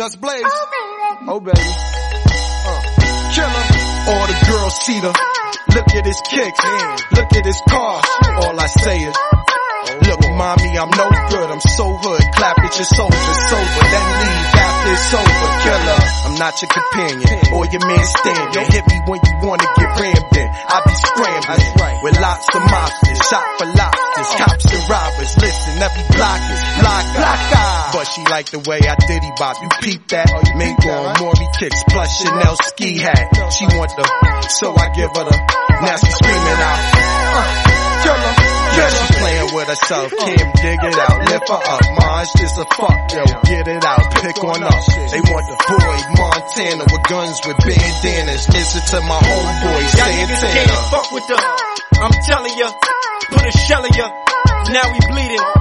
Just Blaze. Oh, baby. Oh baby. Uh. Killer. All the girls see the. Look at his kicks. Look at his car. All I say is. Look, mommy, I'm no good. I'm so hood. Clap at your soldier, sober. Then leave after it's over. Killer, I'm not your companion or your man standing. Hit me when you wanna get rammed in. I be scrambling with lots of mobsters, shot for lobsters, cops and every block is block, block But she like the way I diddy bop. You peep that? Oh, you Mink on Maury kicks plus Chanel ski hat. She want the, so I give her the. Now she screaming out. Uh. Yeah, she playing with herself, Kim, dig it out, lift her up, Mars just a fuck, yo, get it out, pick on up. They want the boy, Montana, with guns with bandanas, listen to my homeboy, niggas can't fuck with the. I'm telling ya, put a shell in ya. Now he bleeding.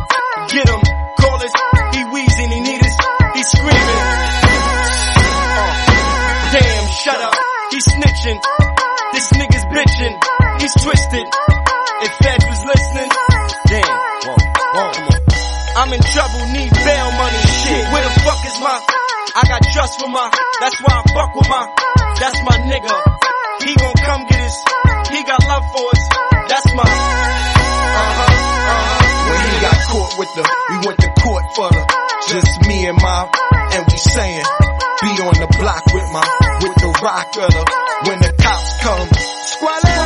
Shut up. He snitching. This nigga's bitching. He's twisted. If Fed was listening, damn. I'm in trouble, need bail money. Shit, where the fuck is my? I got trust for my. That's why I fuck with my. That's my nigga. He gon' come get his. He got love for us. That's my. Uh huh. Uh huh. When he got caught with the, we went to court for the, just me and my, and we saying, be on the block with my, with the rock of the, when the cops come, squalor.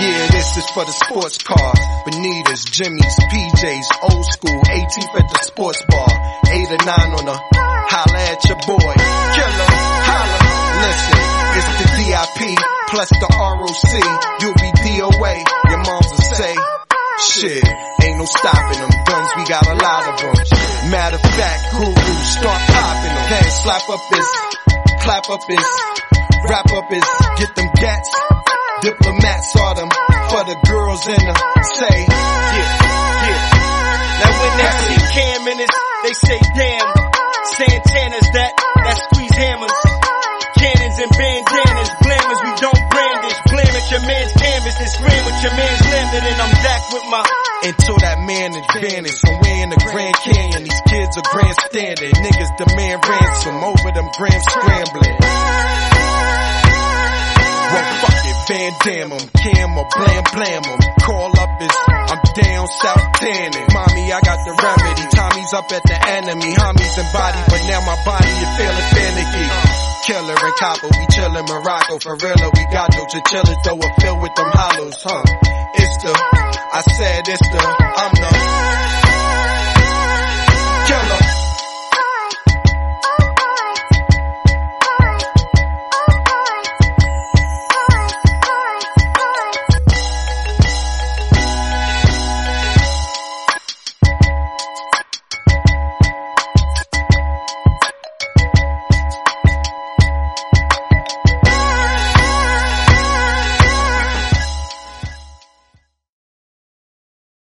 Yeah, this is for the sports cars, Bonitas, Jimmy's, PJs, old school, 18th at the sports bar, 8 or 9 on the, holla at your boy, killer, holla, listen, it's the DIP, plus the ROC, you'll be DOA, your moms will say, Shit, ain't no stopping them. Guns, we got a lot of them. Matter of fact, guru, start popping them. Then slap up his, clap up his, wrap up his, get them gats. Diplomats are them for the girls in the say. Yeah, yeah. Now when they see Cam in it, they say damn. Santana's that, that squeeze hammers. Cannons and bandanas, glamours we don't brandish. Blam at your man's canvas and scream with your man's landed and I'm back with my. Until that man advantage from way kids are grandstanding. Niggas demand ransom over them grams scrambling. Well, fuck it, Van Damme 'em, Cam or Blam Blam 'em. Call up is, I'm down south tanning. Mommy, I got the remedy. Tommy's up at the enemy. Homies and body, but now my body is feeling finicky. Killer and copper, we chillin' Morocco. For real, we got no chinchillas, though we're filled with them hollows, huh? It's the, I said it's the,